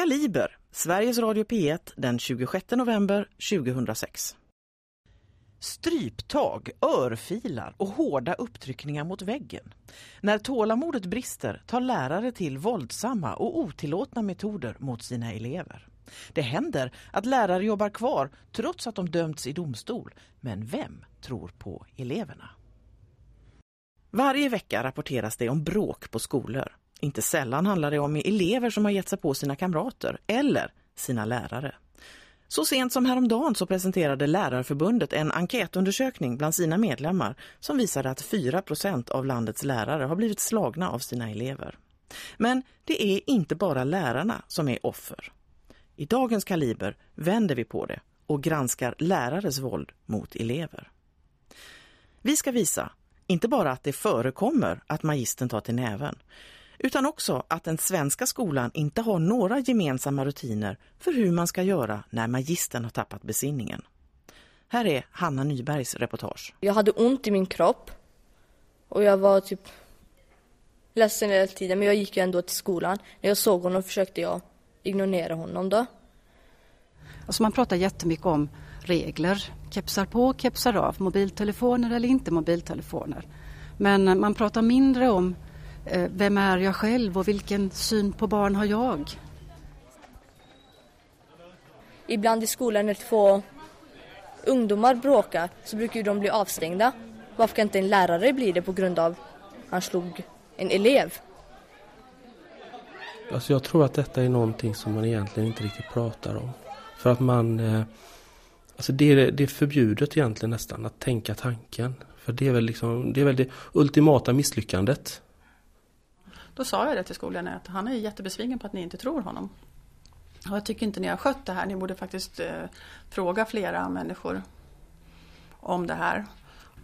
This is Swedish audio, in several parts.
Kaliber, Sveriges Radio P1 den 26 november 2006. Stryptag, örfilar och hårda upptryckningar mot väggen. När tålamodet brister tar lärare till våldsamma och otillåtna metoder mot sina elever. Det händer att lärare jobbar kvar trots att de dömts i domstol. Men vem tror på eleverna? Varje vecka rapporteras det om bråk på skolor. Inte sällan handlar det om elever som har gett sig på sina kamrater eller sina lärare. Så sent som häromdagen så presenterade Lärarförbundet en enkätundersökning bland sina medlemmar som visade att 4% av landets lärare har blivit slagna av sina elever. Men det är inte bara lärarna som är offer. I dagens kaliber vänder vi på det och granskar lärares våld mot elever. Vi ska visa inte bara att det förekommer att magisten tar till näven utan också att den svenska skolan inte har några gemensamma rutiner för hur man ska göra när magisten har tappat besinningen. Här är Hanna Nybergs reportage. Jag hade ont i min kropp och jag var typ ledsen hela tiden men jag gick ju ändå till skolan. När jag såg honom försökte jag ignorera honom då. Alltså man pratar jättemycket om regler, kepsar på, kepsar av, mobiltelefoner eller inte mobiltelefoner. Men man pratar mindre om vem är jag själv och vilken syn på barn har jag? Ibland i skolan när två ungdomar bråkar så brukar de bli avstängda. Varför kan inte en lärare bli det på grund av att han slog en elev? Alltså jag tror att detta är någonting som man egentligen inte riktigt pratar om. För att man... Eh, alltså det är, det är förbjudet egentligen nästan att tänka tanken. För det är väl liksom, det är väl det ultimata misslyckandet. Då sa jag det till skolledaren att han är jättebesviken på att ni inte tror honom. Och jag tycker inte ni har skött det här. Ni borde faktiskt eh, fråga flera människor om det här.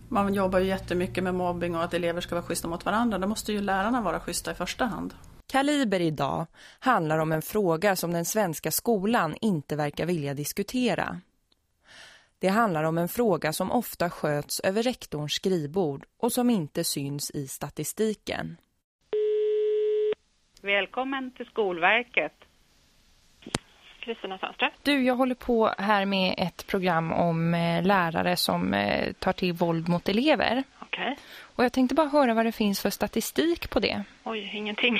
Man jobbar ju jättemycket med mobbing och att elever ska vara schyssta mot varandra. Då måste ju lärarna vara schyssta i första hand. Kaliber idag handlar om en fråga som den svenska skolan inte verkar vilja diskutera. Det handlar om en fråga som ofta sköts över rektorns skrivbord och som inte syns i statistiken. Välkommen till Skolverket. Kristina Sandström. Du, jag håller på här med ett program om eh, lärare som eh, tar till våld mot elever. Okej. Okay. Och jag tänkte bara höra vad det finns för statistik på det. Oj, ingenting.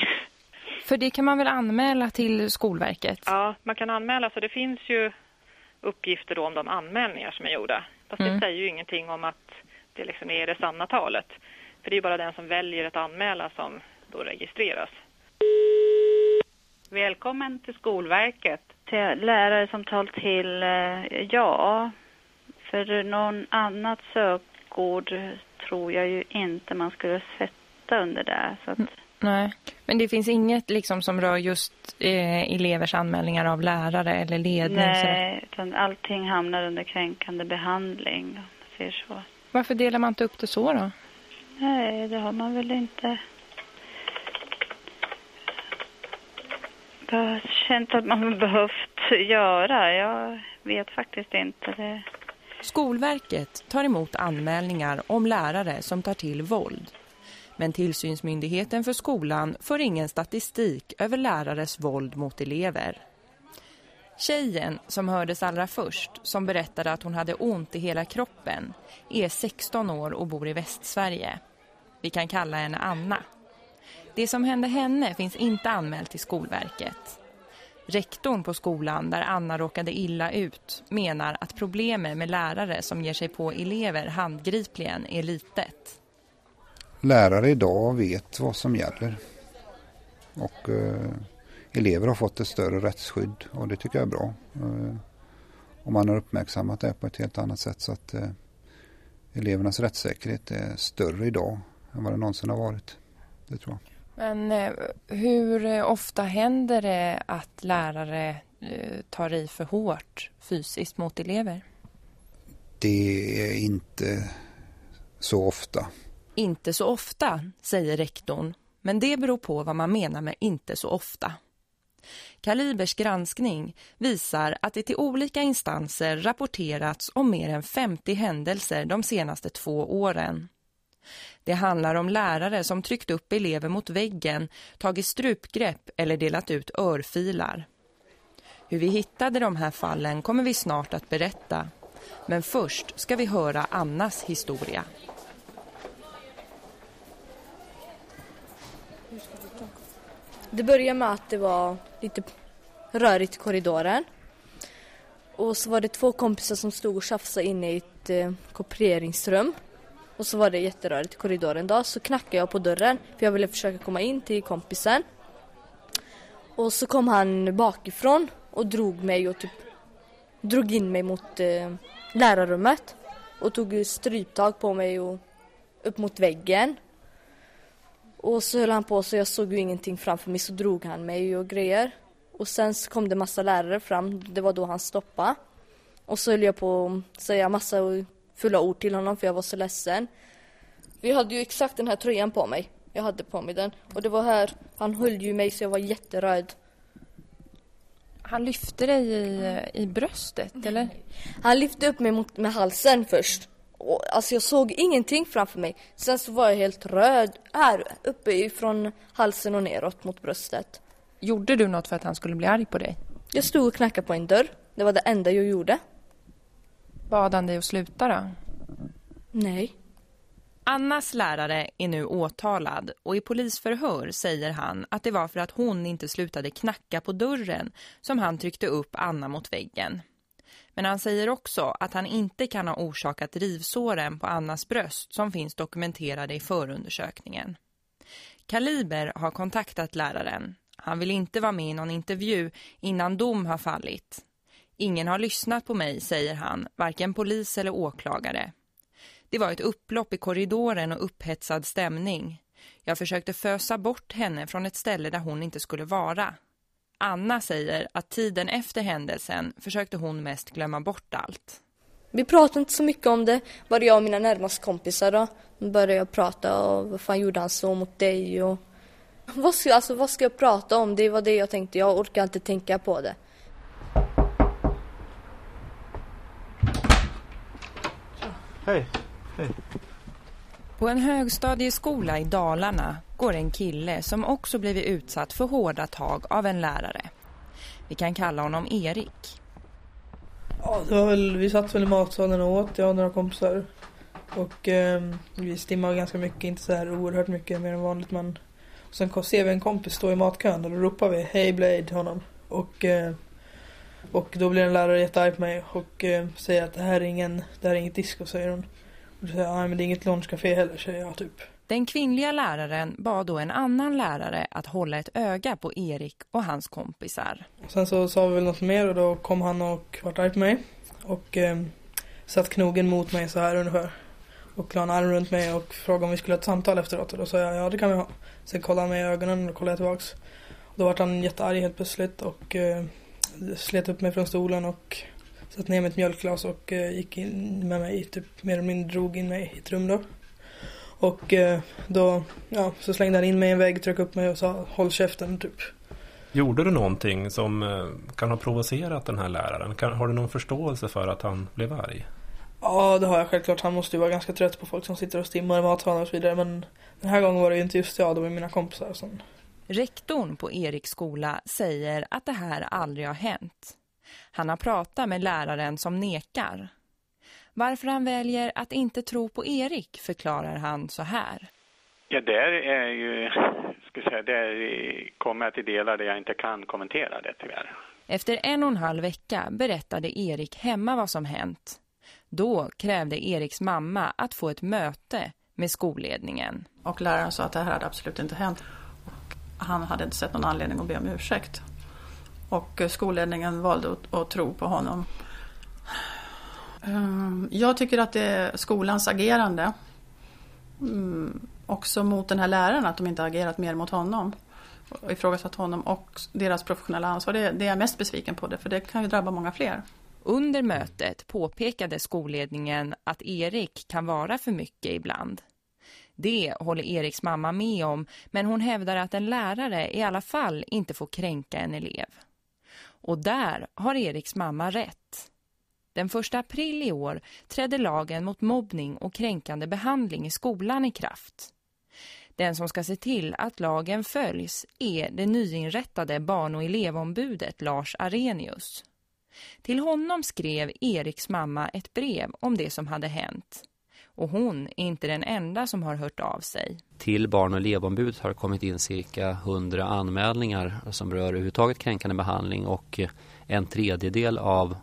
För det kan man väl anmäla till Skolverket? Ja, man kan anmäla. Så det finns ju uppgifter då om de anmälningar som är gjorda. Fast mm. det säger ju ingenting om att det liksom är det sanna talet. För det är ju bara den som väljer att anmäla som då registreras. Välkommen till Skolverket. Till lärare som tal till, eh, ja, för någon annat sökord tror jag ju inte man skulle sätta under det. Så att... Nej, men det finns inget liksom som rör just eh, elevers anmälningar av lärare eller ledning? Nej, utan allting hamnar under kränkande behandling. Om man ser så. Varför delar man inte upp det så då? Nej, det har man väl inte har känt att man behövt göra. Jag vet faktiskt inte det. Skolverket tar emot anmälningar om lärare som tar till våld. Men tillsynsmyndigheten för skolan får ingen statistik över lärares våld mot elever. Tjejen som hördes allra först, som berättade att hon hade ont i hela kroppen, är 16 år och bor i Västsverige. Vi kan kalla henne Anna. Det som hände henne finns inte anmält till Skolverket. Rektorn på skolan där Anna råkade illa ut menar att problemet med lärare som ger sig på elever handgripligen är litet. Lärare idag vet vad som gäller. Och eh, elever har fått ett större rättsskydd och det tycker jag är bra. Eh, och man har uppmärksammat det på ett helt annat sätt så att eh, elevernas rättssäkerhet är större idag än vad det någonsin har varit. Det tror jag. Men eh, hur ofta händer det att lärare eh, tar i för hårt fysiskt mot elever? Det är inte så ofta. Inte så ofta, säger rektorn. Men det beror på vad man menar med inte så ofta. Kalibers granskning visar att det till olika instanser rapporterats om mer än 50 händelser de senaste två åren. Det handlar om lärare som tryckt upp elever mot väggen, tagit strupgrepp eller delat ut örfilar. Hur vi hittade de här fallen kommer vi snart att berätta. Men först ska vi höra Annas historia. Det började med att det var lite rörigt i korridoren. Och så var det två kompisar som stod och tjafsade inne i ett eh, kopieringsrum. Och så var det jätterörigt i korridoren då. Så knackade jag på dörren för jag ville försöka komma in till kompisen. Och så kom han bakifrån och drog mig och typ drog in mig mot eh, lärarrummet. Och tog stryptag på mig och upp mot väggen. Och så höll han på så jag såg ju ingenting framför mig så drog han mig och grejer. Och sen så kom det massa lärare fram, det var då han stoppade. Och så höll jag på att säga massa fulla ord till honom för jag var så ledsen. Vi hade ju exakt den här tröjan på mig. Jag hade på mig den. Och det var här, han höll ju mig så jag var jätteröd. Han lyfte dig i, i bröstet, eller? Han lyfte upp mig mot, med halsen först. Och, alltså jag såg ingenting framför mig. Sen så var jag helt röd här uppe ifrån halsen och neråt mot bröstet. Gjorde du något för att han skulle bli arg på dig? Jag stod och knackade på en dörr. Det var det enda jag gjorde. Bad han dig att sluta då? Nej. Annas lärare är nu åtalad och i polisförhör säger han att det var för att hon inte slutade knacka på dörren som han tryckte upp Anna mot väggen. Men han säger också att han inte kan ha orsakat rivsåren på Annas bröst som finns dokumenterade i förundersökningen. Kaliber har kontaktat läraren. Han vill inte vara med i någon intervju innan dom har fallit. Ingen har lyssnat på mig, säger han, varken polis eller åklagare. Det var ett upplopp i korridoren och upphetsad stämning. Jag försökte fösa bort henne från ett ställe där hon inte skulle vara. Anna säger att tiden efter händelsen försökte hon mest glömma bort allt. Vi pratade inte så mycket om det, bara jag och mina närmaste kompisar då. Då började jag prata och vad fan gjorde han så mot dig och... Vad ska, alltså, vad ska jag prata om? Det var det jag tänkte, jag orkar inte tänka på det. Hej, hej. På en högstadieskola i Dalarna går en kille som också blivit utsatt för hårda tag av en lärare. Vi kan kalla honom Erik. Ja, det var väl, vi satt väl i matsalen och åt, jag och några kompisar. Och eh, vi stimmade ganska mycket, inte så här oerhört mycket mer än vanligt men Sen ser vi en kompis stå i matkön och då ropar vi Hej Blade honom. Och, eh, och då blir en lärare jättearg på mig och eh, säger att det här är, ingen, det här är inget disco säger hon. Och då säger jag, nej men det är inget lunchcafé heller säger jag typ. Den kvinnliga läraren bad då en annan lärare att hålla ett öga på Erik och hans kompisar. Och sen så sa vi väl något mer och då kom han och vart arg på mig. Och eh, satt knogen mot mig så här ungefär. Och la en arm runt mig och frågade om vi skulle ha ett samtal efteråt. Och då sa jag, ja det kan vi ha. Sen kollade han mig i ögonen och kollade jag tillbaks. Och då var han jättearg helt plötsligt och eh, slet upp mig från stolen och satte ner mitt mjölkglas och eh, gick in med mig, typ mer eller mindre drog in mig i ett rum då. Och eh, då, ja, så slängde han in mig i en vägg, tryckte upp mig och sa håll käften typ. Gjorde du någonting som eh, kan ha provocerat den här läraren? Kan, har du någon förståelse för att han blev arg? Ja, det har jag självklart. Han måste ju vara ganska trött på folk som sitter och stimmar i matsalen och så vidare. Men den här gången var det ju inte just jag, det var mina kompisar. Som... Rektorn på Eriks skola säger att det här aldrig har hänt. Han har pratat med läraren som nekar. Varför han väljer att inte tro på Erik förklarar han så här. Ja, där är ju, ska säga, där kommer jag till delar där jag inte kan kommentera det tyvärr. Efter en och en halv vecka berättade Erik hemma vad som hänt. Då krävde Eriks mamma att få ett möte med skolledningen. Och läraren sa att det här hade absolut inte hänt. Han hade inte sett någon anledning att be om ursäkt. Och eh, skolledningen valde att, att tro på honom. Ehm, jag tycker att det är skolans agerande. Mm, också mot den här läraren, att de inte har agerat mer mot honom. Och ifrågasatt honom och deras professionella ansvar. Det, det är jag mest besviken på det, för det kan ju drabba många fler. Under mötet påpekade skolledningen att Erik kan vara för mycket ibland. Det håller Eriks mamma med om men hon hävdar att en lärare i alla fall inte får kränka en elev. Och där har Eriks mamma rätt. Den 1 april i år trädde lagen mot mobbning och kränkande behandling i skolan i kraft. Den som ska se till att lagen följs är det nyinrättade barn- och elevombudet Lars Arrhenius. Till honom skrev Eriks mamma ett brev om det som hade hänt. Och hon är inte den enda som har hört av sig. Till barn- och elevombudet har kommit in cirka 100 anmälningar som rör överhuvudtaget kränkande behandling och en tredjedel av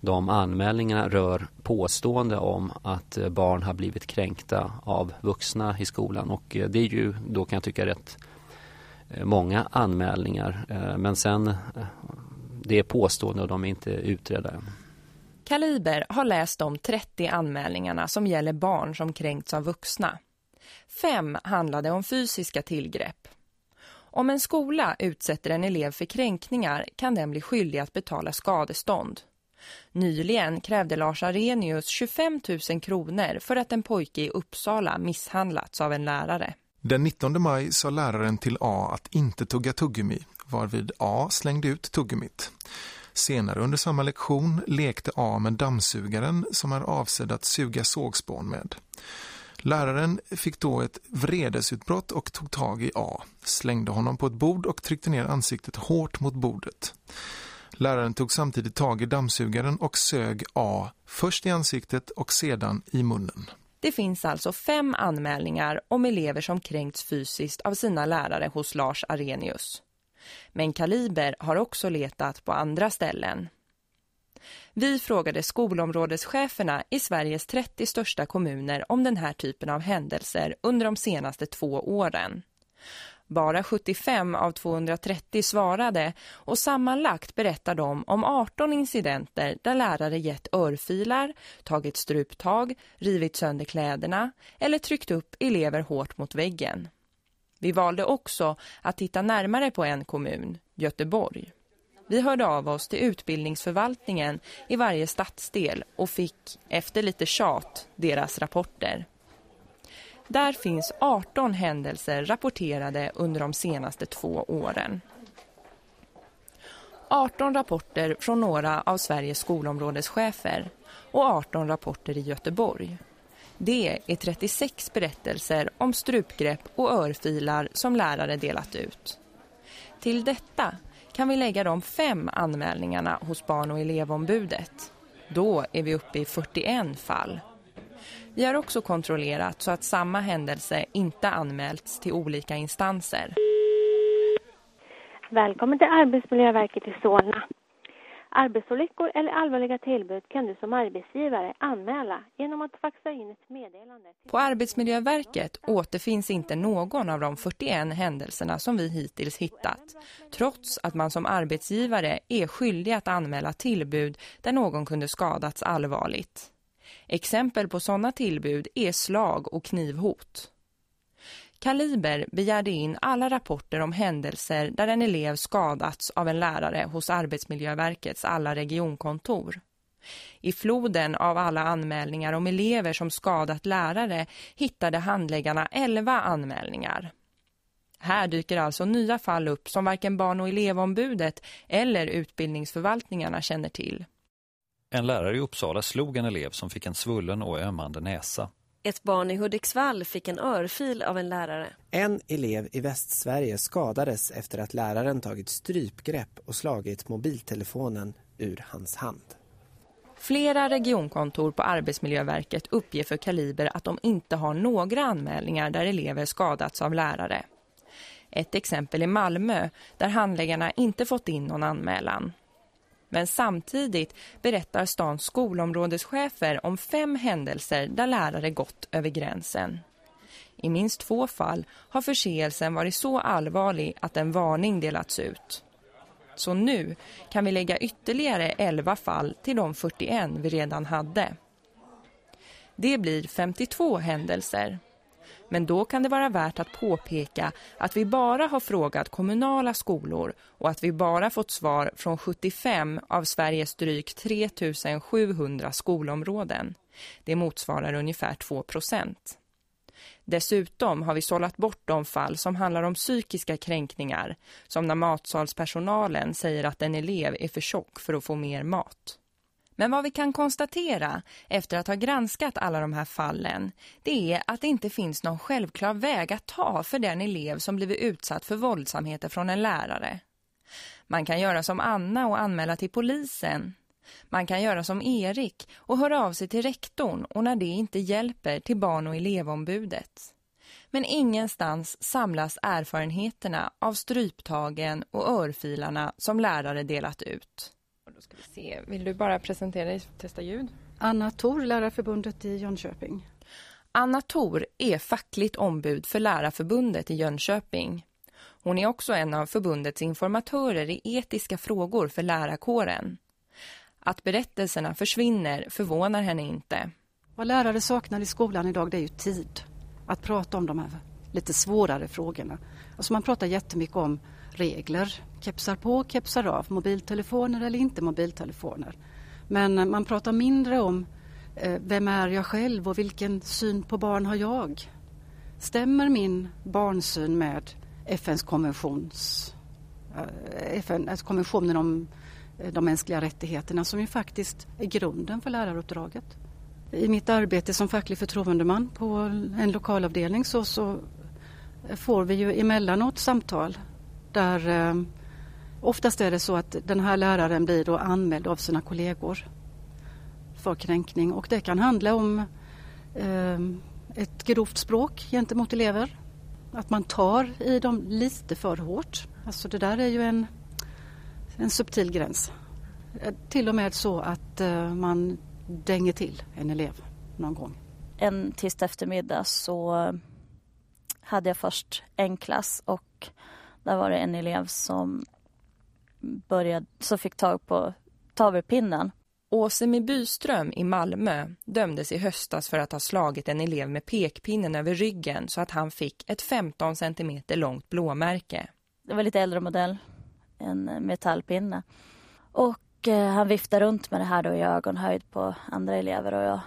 de anmälningarna rör påstående om att barn har blivit kränkta av vuxna i skolan och det är ju då kan jag tycka rätt eh, många anmälningar eh, men sen eh, det är påstående och de är inte utredda än. Kaliber har läst de 30 anmälningarna som gäller barn som kränkts av vuxna. Fem handlade om fysiska tillgrepp. Om en skola utsätter en elev för kränkningar kan den bli skyldig att betala skadestånd. Nyligen krävde Lars Arrhenius 25 000 kronor för att en pojke i Uppsala misshandlats av en lärare. Den 19 maj sa läraren till A att inte tugga tuggummi, varvid A slängde ut tuggummit. Senare under samma lektion lekte A med dammsugaren som är avsedd att suga sågspån med. Läraren fick då ett vredesutbrott och tog tag i A, slängde honom på ett bord och tryckte ner ansiktet hårt mot bordet. Läraren tog samtidigt tag i dammsugaren och sög A först i ansiktet och sedan i munnen. Det finns alltså fem anmälningar om elever som kränkts fysiskt av sina lärare hos Lars Arrhenius. Men Kaliber har också letat på andra ställen. Vi frågade skolområdescheferna i Sveriges 30 största kommuner om den här typen av händelser under de senaste två åren. Bara 75 av 230 svarade och sammanlagt berättar de om 18 incidenter där lärare gett örfilar, tagit struptag, rivit sönder kläderna eller tryckt upp elever hårt mot väggen. Vi valde också att titta närmare på en kommun, Göteborg. Vi hörde av oss till utbildningsförvaltningen i varje stadsdel och fick, efter lite tjat, deras rapporter. Där finns 18 händelser rapporterade under de senaste två åren. 18 rapporter från några av Sveriges skolområdeschefer och 18 rapporter i Göteborg. Det är 36 berättelser om strupgrepp och örfilar som lärare delat ut. Till detta kan vi lägga de fem anmälningarna hos barn- och elevombudet. Då är vi uppe i 41 fall. Vi har också kontrollerat så att samma händelse inte anmälts till olika instanser. Välkommen till Arbetsmiljöverket i Solna. Arbetsolyckor eller allvarliga tillbud kan du som arbetsgivare anmäla genom att faxa in ett meddelande. På Arbetsmiljöverket återfinns inte någon av de 41 händelserna som vi hittills hittat. Trots att man som arbetsgivare är skyldig att anmäla tillbud där någon kunde skadats allvarligt. Exempel på sådana tillbud är slag och knivhot. Kaliber begärde in alla rapporter om händelser där en elev skadats av en lärare hos Arbetsmiljöverkets alla regionkontor. I floden av alla anmälningar om elever som skadat lärare hittade handläggarna 11 anmälningar. Här dyker alltså nya fall upp som varken barn- och elevombudet eller utbildningsförvaltningarna känner till. En lärare i Uppsala slog en elev som fick en svullen och ömmande näsa. Ett barn i Hudiksvall fick en örfil av en lärare. En elev i Västsverige skadades efter att läraren tagit strypgrepp och slagit mobiltelefonen ur hans hand. Flera regionkontor på Arbetsmiljöverket uppger för Kaliber att de inte har några anmälningar där elever skadats av lärare. Ett exempel är Malmö där handläggarna inte fått in någon anmälan. Men samtidigt berättar stans skolområdeschefer om fem händelser där lärare gått över gränsen. I minst två fall har förseelsen varit så allvarlig att en varning delats ut. Så nu kan vi lägga ytterligare 11 fall till de 41 vi redan hade. Det blir 52 händelser. Men då kan det vara värt att påpeka att vi bara har frågat kommunala skolor och att vi bara fått svar från 75 av Sveriges drygt 3700 skolområden. Det motsvarar ungefär 2 procent. Dessutom har vi sållat bort de fall som handlar om psykiska kränkningar, som när matsalspersonalen säger att en elev är för tjock för att få mer mat. Men vad vi kan konstatera efter att ha granskat alla de här fallen det är att det inte finns någon självklar väg att ta för den elev som blivit utsatt för våldsamheter från en lärare. Man kan göra som Anna och anmäla till polisen. Man kan göra som Erik och höra av sig till rektorn och när det inte hjälper till barn- och elevombudet. Men ingenstans samlas erfarenheterna av stryptagen och örfilarna som lärare delat ut. Ska vi se. Vill du bara presentera dig och testa ljud? Anna Thor, Lärarförbundet i Jönköping. Anna Thor är fackligt ombud för Lärarförbundet i Jönköping. Hon är också en av förbundets informatörer i etiska frågor för lärarkåren. Att berättelserna försvinner förvånar henne inte. Vad lärare saknar i skolan idag det är ju tid att prata om de här lite svårare frågorna. Alltså man pratar jättemycket om regler, kepsar på, kepsar av, mobiltelefoner eller inte mobiltelefoner. Men eh, man pratar mindre om eh, vem är jag själv och vilken syn på barn har jag? Stämmer min barnsyn med FNs konventions, eh, FN, alltså eh, konventionen om eh, de mänskliga rättigheterna som ju faktiskt är grunden för läraruppdraget. I mitt arbete som facklig förtroendeman på en lokalavdelning så, så får vi ju emellanåt samtal där eh, oftast är det så att den här läraren blir då anmäld av sina kollegor för kränkning och det kan handla om eh, ett grovt språk gentemot elever. Att man tar i dem lite för hårt. Alltså det där är ju en, en subtil gräns. Eh, till och med så att eh, man dänger till en elev någon gång. En tisdag eftermiddag så hade jag först en klass och där var det en elev som började, som fick tag på tavelpinnen. Åsemi Byström i Malmö dömdes i höstas för att ha slagit en elev med pekpinnen över ryggen så att han fick ett 15 cm långt blåmärke. Det var lite äldre modell, en metallpinne. Och eh, han viftade runt med det här då i ögonhöjd på andra elever och jag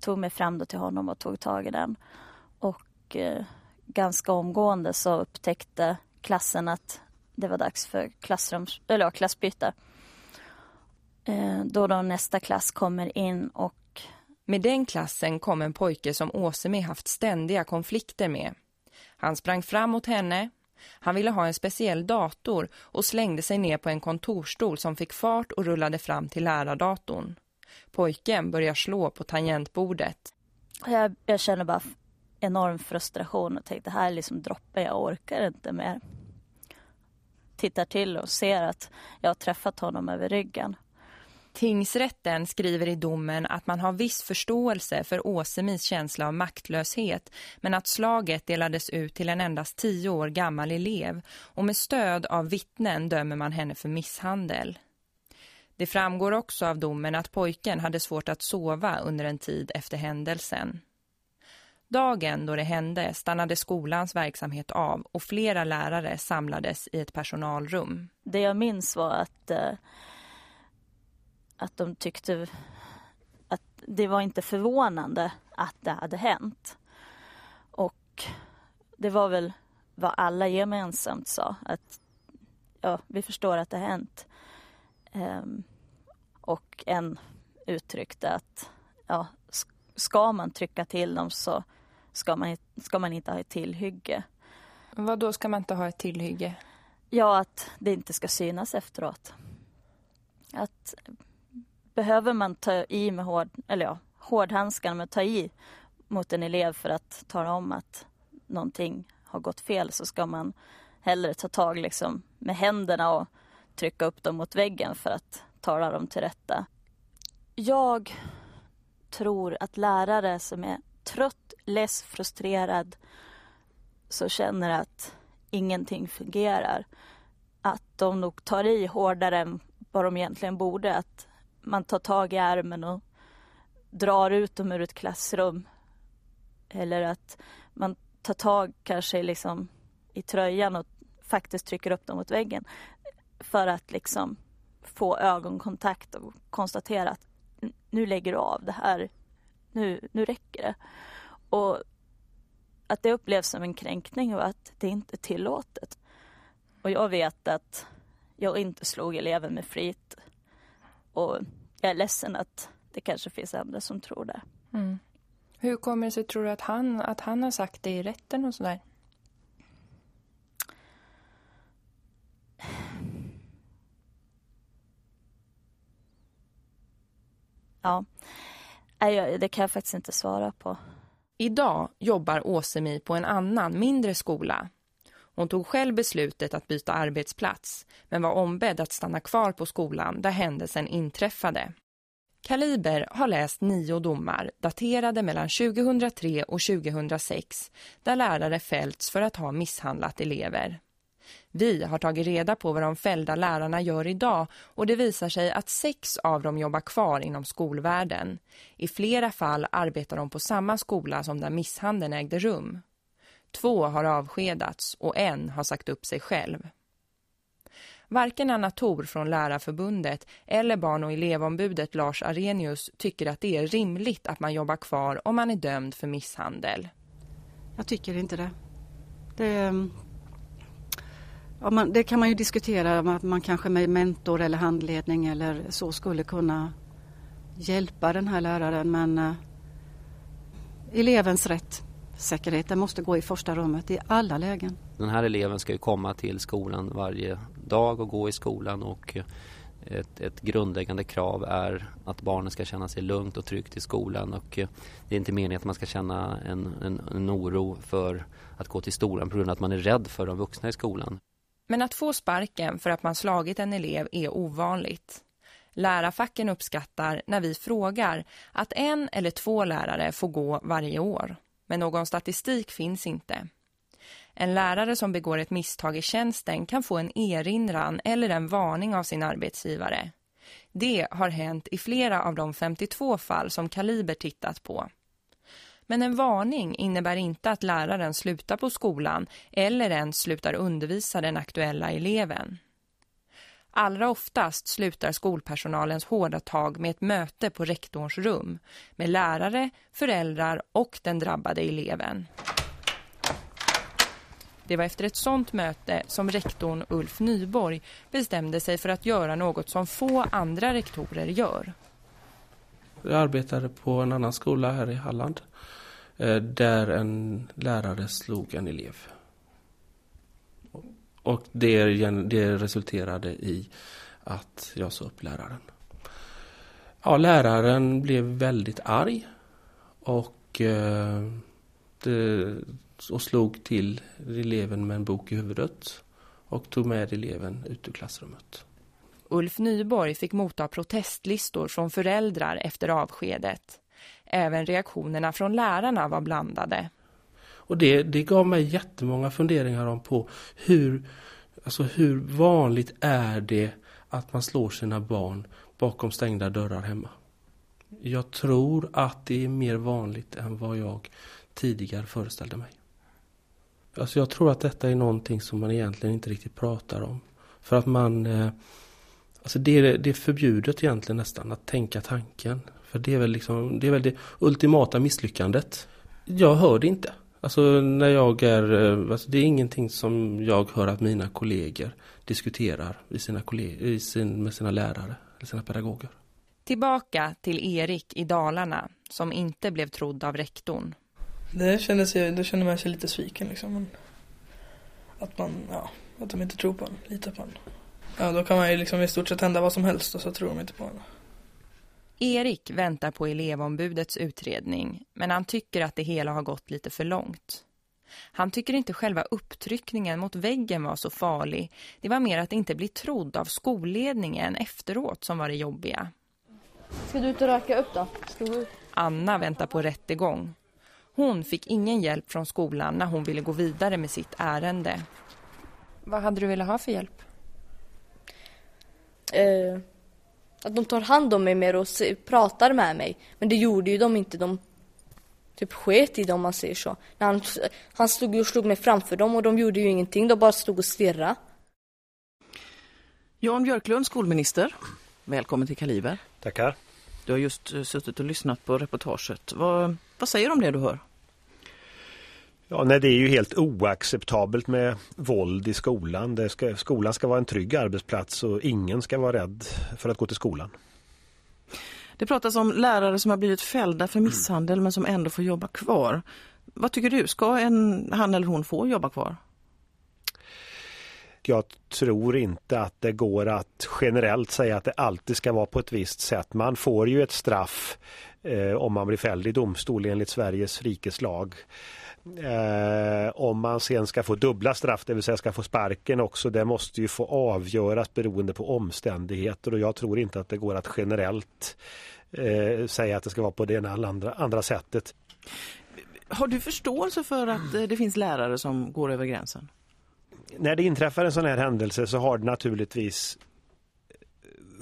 tog mig fram då till honom och tog tag i den. Och eh, ganska omgående så upptäckte klassen att det var dags för klassrums, eller klassbyte. Eh, då då nästa klass kommer in och... Med den klassen kom en pojke som Åsemi haft ständiga konflikter med. Han sprang fram mot henne. Han ville ha en speciell dator och slängde sig ner på en kontorstol som fick fart och rullade fram till lärardatorn. Pojken börjar slå på tangentbordet. Jag, jag känner bara enorm frustration och tänkte här är liksom droppen, jag orkar inte mer. Tittar till och ser att jag har träffat honom över ryggen. Tingsrätten skriver i domen att man har viss förståelse för Åsemis känsla av maktlöshet men att slaget delades ut till en endast tio år gammal elev och med stöd av vittnen dömer man henne för misshandel. Det framgår också av domen att pojken hade svårt att sova under en tid efter händelsen. Dagen då det hände stannade skolans verksamhet av och flera lärare samlades i ett personalrum. Det jag minns var att, eh, att de tyckte att det var inte förvånande att det hade hänt. Och det var väl vad alla gemensamt sa. Att ja, vi förstår att det har hänt. Ehm, och en uttryckte att ja, ska man trycka till dem så ska man, ska man inte ha ett tillhygge. Vad då ska man inte ha ett tillhygge? Ja, att det inte ska synas efteråt. Att behöver man ta i med hård, eller ja, hårdhandskarna med ta i mot en elev för att tala om att någonting har gått fel så ska man hellre ta tag liksom med händerna och trycka upp dem mot väggen för att tala dem till rätta. Jag tror att lärare som är trött, less, frustrerad så känner att ingenting fungerar. Att de nog tar i hårdare än vad de egentligen borde. Att man tar tag i armen och drar ut dem ur ett klassrum. Eller att man tar tag kanske liksom i tröjan och faktiskt trycker upp dem mot väggen. För att liksom få ögonkontakt och konstatera att nu lägger du av det här nu, nu räcker det. Och att det upplevs som en kränkning och att det inte är tillåtet. Och jag vet att jag inte slog eleven med flit. Och jag är ledsen att det kanske finns andra som tror det. Mm. Hur kommer det sig, tror du, att han, att han har sagt det i rätten och sådär? Ja, det kan jag faktiskt inte svara på. Idag jobbar Åsemi på en annan, mindre skola. Hon tog själv beslutet att byta arbetsplats men var ombedd att stanna kvar på skolan där händelsen inträffade. Kaliber har läst nio domar daterade mellan 2003 och 2006 där lärare fällts för att ha misshandlat elever. Vi har tagit reda på vad de fällda lärarna gör idag och det visar sig att sex av dem jobbar kvar inom skolvärlden. I flera fall arbetar de på samma skola som där misshandeln ägde rum. Två har avskedats och en har sagt upp sig själv. Varken Anna Thor från Lärarförbundet eller barn- och elevombudet Lars Arrhenius tycker att det är rimligt att man jobbar kvar om man är dömd för misshandel. Jag tycker inte det. Det, ja, man, det kan man ju diskutera, att man kanske med mentor eller handledning eller så skulle kunna hjälpa den här läraren men eh, elevens rätt säkerheten måste gå i första rummet i alla lägen. Den här eleven ska ju komma till skolan varje dag och gå i skolan och eh, ett, ett grundläggande krav är att barnen ska känna sig lugnt och tryggt i skolan och eh, det är inte meningen att man ska känna en, en, en oro för att gå till skolan på grund av att man är rädd för de vuxna i skolan. Men att få sparken för att man slagit en elev är ovanligt. Lärarfacken uppskattar när vi frågar att en eller två lärare får gå varje år men någon statistik finns inte. En lärare som begår ett misstag i tjänsten kan få en erinran eller en varning av sin arbetsgivare. Det har hänt i flera av de 52 fall som Kaliber tittat på. Men en varning innebär inte att läraren slutar på skolan eller ens slutar undervisa den aktuella eleven. Allra oftast slutar skolpersonalens hårda tag med ett möte på rektorns rum med lärare, föräldrar och den drabbade eleven. Det var efter ett sånt möte som rektorn Ulf Nyborg bestämde sig för att göra något som få andra rektorer gör. Jag arbetade på en annan skola här i Halland eh, där en lärare slog en elev. Och det, det resulterade i att jag sa upp läraren. Ja, läraren blev väldigt arg och, eh, och slog till eleven med en bok i huvudet och tog med eleven ut ur klassrummet. Ulf Nyborg fick motta protestlistor från föräldrar efter avskedet. Även reaktionerna från lärarna var blandade. Och det, det gav mig jättemånga funderingar om på hur, alltså hur vanligt är det att man slår sina barn bakom stängda dörrar hemma. Jag tror att det är mer vanligt än vad jag tidigare föreställde mig. Alltså jag tror att detta är någonting som man egentligen inte riktigt pratar om. För att man... Eh, Alltså det, är, det är förbjudet egentligen nästan att tänka tanken. För det är väl liksom, det är väl det ultimata misslyckandet. Jag hör det inte. Alltså när jag är, eh, alltså det är ingenting som jag hör att mina kollegor diskuterar i sina kollegor, i sin, med sina lärare eller sina pedagoger. Tillbaka till Erik i Dalarna som inte blev trodd av rektorn. Det kändes, då kände man sig lite sviken liksom. Att man, ja, att de inte tror på en, litar på en. Ja, då kan man ju liksom i stort sett hända vad som helst och så tror de inte på en. Erik väntar på elevombudets utredning men han tycker att det hela har gått lite för långt. Han tycker inte själva upptryckningen mot väggen var så farlig. Det var mer att inte bli trodd av skolledningen efteråt som var det jobbiga. Ska du ut och röka upp då? Anna väntar på rättegång. Hon fick ingen hjälp från skolan när hon ville gå vidare med sitt ärende. Vad hade du velat ha för hjälp? Eh, att de tar hand om mig mer och pratar med mig. Men det gjorde ju de inte. De typ sket i det om man säger så. När han, han stod och slog mig framför dem och de gjorde ju ingenting. De bara stod och stirrade. Jan Björklund, skolminister. Välkommen till Kaliber. Tackar. Du har just eh, suttit och lyssnat på reportaget. Vad, vad säger du om det du hör? Ja, nej, det är ju helt oacceptabelt med våld i skolan. Ska, skolan ska vara en trygg arbetsplats och ingen ska vara rädd för att gå till skolan. Det pratas om lärare som har blivit fällda för misshandel men som ändå får jobba kvar. Vad tycker du? Ska en, han eller hon få jobba kvar? Jag tror inte att det går att generellt säga att det alltid ska vara på ett visst sätt. Man får ju ett straff eh, om man blir fälld i domstol enligt Sveriges rikes lag. Eh, om man sen ska få dubbla straff, det vill säga ska få sparken också, det måste ju få avgöras beroende på omständigheter och jag tror inte att det går att generellt eh, säga att det ska vara på det ena eller andra, andra sättet. Har du förståelse för att eh, det finns lärare som går över gränsen? När det inträffar en sån här händelse så har det naturligtvis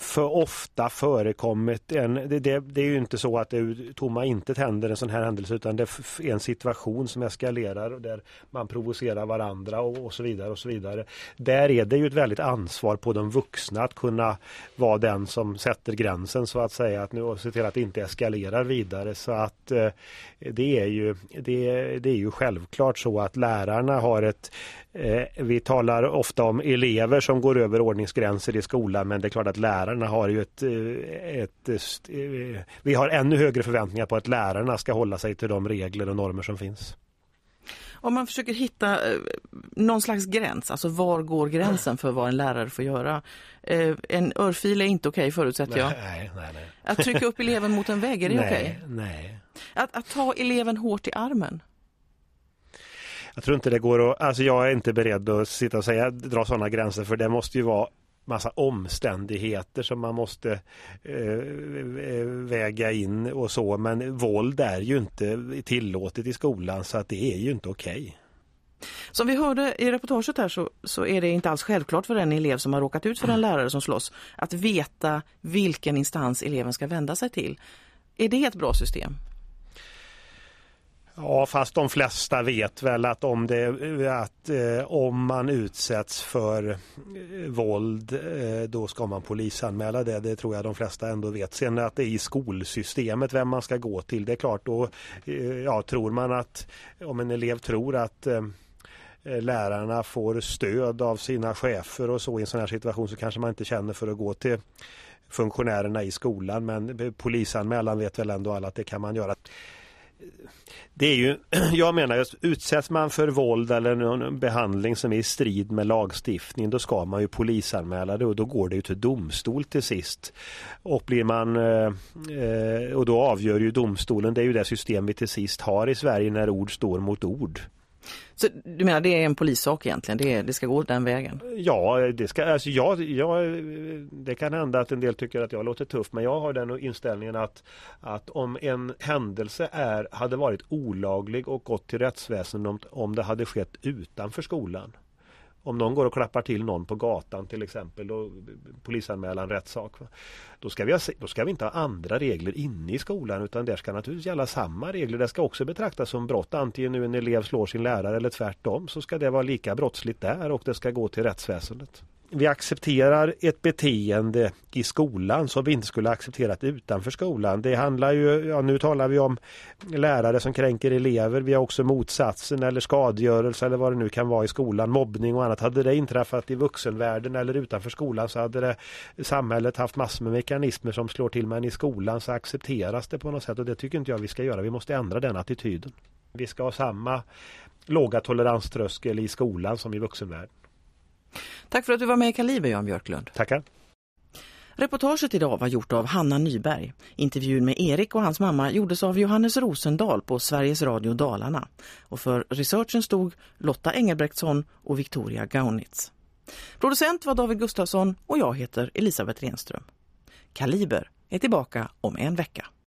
för ofta förekommit. En, det, det, det, är ju inte så att det ur tomma intet händer en sån här händelse utan det är en situation som eskalerar och där man provocerar varandra och, och, så vidare och så vidare. Där är det ju ett väldigt ansvar på de vuxna att kunna vara den som sätter gränsen så att säga att nu och se till att det inte eskalerar vidare så att eh, det är ju det, det är ju självklart så att lärarna har ett Eh, vi talar ofta om elever som går över ordningsgränser i skolan men det är klart att lärarna har ju ett, eh, ett, ett, eh, Vi har ännu högre förväntningar på att lärarna ska hålla sig till de regler och normer som finns. Om man försöker hitta någon slags gräns, alltså var går gränsen för vad en lärare får göra? En örfil är inte okej förutsätter jag. Nej, nej, nej. Att trycka upp eleven mot en vägg, är det okej? Nej. Att, att ta eleven hårt i armen? Jag tror inte det går att, alltså jag är inte beredd att sitta och säga, dra sådana gränser för det måste ju vara massa omständigheter som man måste eh, eh, väga in och så men våld är ju inte tillåtet i skolan så att det är ju inte okej. Okay. Som vi hörde i reportaget här så, så är det inte alls självklart för en elev som har råkat ut för en lärare som slåss att veta vilken instans eleven ska vända sig till. Är det ett bra system? Ja, fast de flesta vet väl att om, det, att, eh, om man utsätts för eh, våld eh, då ska man polisanmäla det. Det tror jag de flesta ändå vet. Sen att det är i skolsystemet vem man ska gå till. Det är klart då eh, ja, tror man att om en elev tror att eh, lärarna får stöd av sina chefer och så i en sån här situation så kanske man inte känner för att gå till funktionärerna i skolan men eh, polisanmälan vet väl ändå alla att det kan man göra det är ju, jag menar just utsätts man för våld eller någon behandling som är i strid med lagstiftningen då ska man ju polisanmäla det och då går det ju till domstol till sist. Och blir man eh, eh, och då avgör ju domstolen, det är ju det system vi till sist har i Sverige när ord står mot ord. Så du menar det är en polissak egentligen? Det, är, det ska gå den vägen? Ja, det, ska, alltså jag, jag, det kan hända att en del tycker att jag låter tuff men jag har den inställningen att, att om en händelse är, hade varit olaglig och gått till rättsväsendet om, om det hade skett utanför skolan om någon går och klappar till någon på gatan till exempel och polisanmälan rättssak. Då ska, vi ha, då ska vi inte ha andra regler inne i skolan utan där ska naturligtvis gälla samma regler. Det ska också betraktas som brott. Antingen nu en elev slår sin lärare eller tvärtom så ska det vara lika brottsligt där och det ska gå till rättsväsendet vi accepterar ett beteende i skolan som vi inte skulle accepterat utanför skolan. Det handlar ju, ja, nu talar vi om lärare som kränker elever. Vi har också motsatsen eller skadegörelse eller vad det nu kan vara i skolan, mobbning och annat. Hade det inträffat i vuxenvärlden eller utanför skolan så hade det, samhället haft massor med mekanismer som slår till men i skolan så accepteras det på något sätt och det tycker inte jag vi ska göra. Vi måste ändra den attityden. Vi ska ha samma låga toleranströskel i skolan som i vuxenvärlden. Tack för att du var med i Kaliber, Jan Björklund. Tackar. Reportaget idag var gjort av Hanna Nyberg. Intervjun med Erik och hans mamma gjordes av Johannes Rosendal på Sveriges Radio Dalarna. Och för researchen stod Lotta Engelbrektsson och Victoria Gaunitz. Producent var David Gustafsson och jag heter Elisabeth Renström. Kaliber är tillbaka om en vecka.